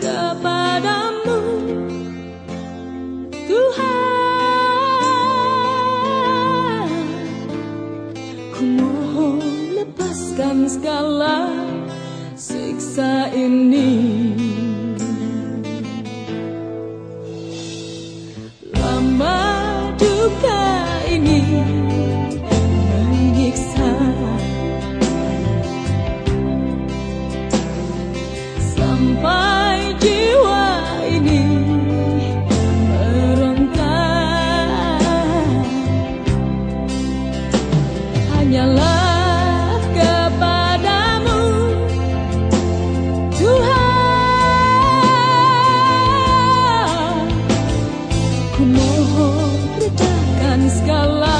kepadamu Tuhan. Ku mohon lepaskan segala siksa ini. ku mohon redakan segala